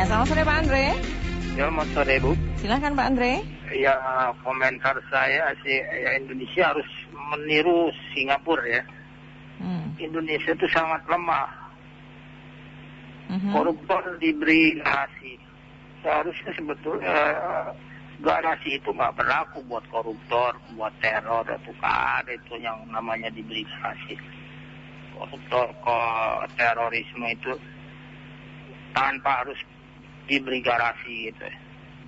Ya, selamat sore Pak Andre. Selamat sore Bu. Silahkan Pak Andre. Ya komentar saya sih ya Indonesia harus meniru Singapura ya. Hmm. Indonesia itu sangat lemah. Mhm. Koruptor diberi garasi. Seharusnya sebetulnya eh, garasi itu nggak berlaku buat koruptor, buat teror, kan ada itu yang namanya diberi garasi. Koruptor, ke terorisme itu tanpa harus diberi garasi gitu ya.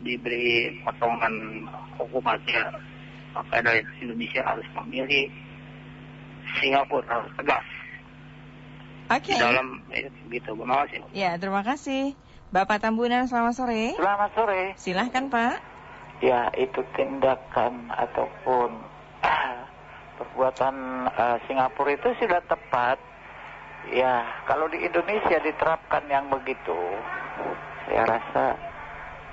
Diberi potongan hukumannya. Maka dari Indonesia harus memilih Singapura harus tegas Oke. dalam eh, gitu. Terima kasih. Ya, terima kasih. Bapak Tambunan, selamat sore. Selamat sore. Silahkan Pak. Ya, itu tindakan ataupun perbuatan eh, Singapura itu sudah tepat. Ya, kalau di Indonesia diterapkan yang begitu, saya rasa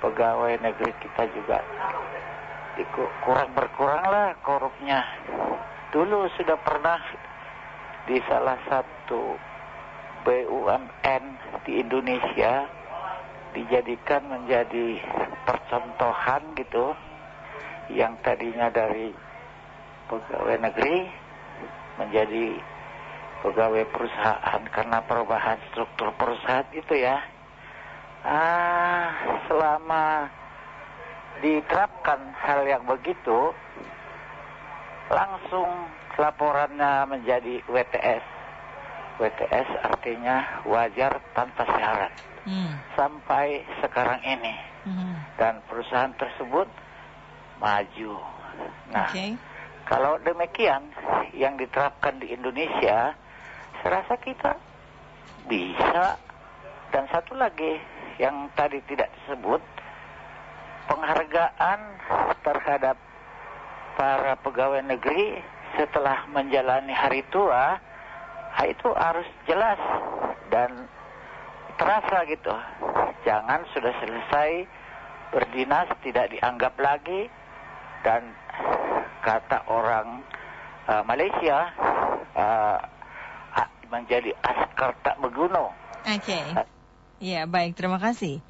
pegawai negeri kita juga kurang berkurang lah korupnya. Dulu sudah pernah di salah satu BUMN di Indonesia dijadikan menjadi percontohan gitu yang tadinya dari pegawai negeri menjadi pegawai perusahaan karena perubahan struktur perusahaan itu ya ah selama diterapkan hal yang begitu langsung laporannya menjadi WTS WTS artinya wajar tanpa syarat Hmm. sampai sekarang ini Mhm. dan perusahaan tersebut maju. Nah, Oke. kalau demikian yang diterapkan di Indonesia, saya rasa kita bisa. Dan satu lagi yang tadi tidak disebut, penghargaan terhadap para pegawai negeri setelah menjalani hari tua, ah, itu harus jelas dan terasa gitu. Jangan sudah selesai berdinas tidak dianggap lagi dan kata orang uh, Malaysia uh, menjadi askar tak berguna. Oke. Ya, baik. Terima kasih.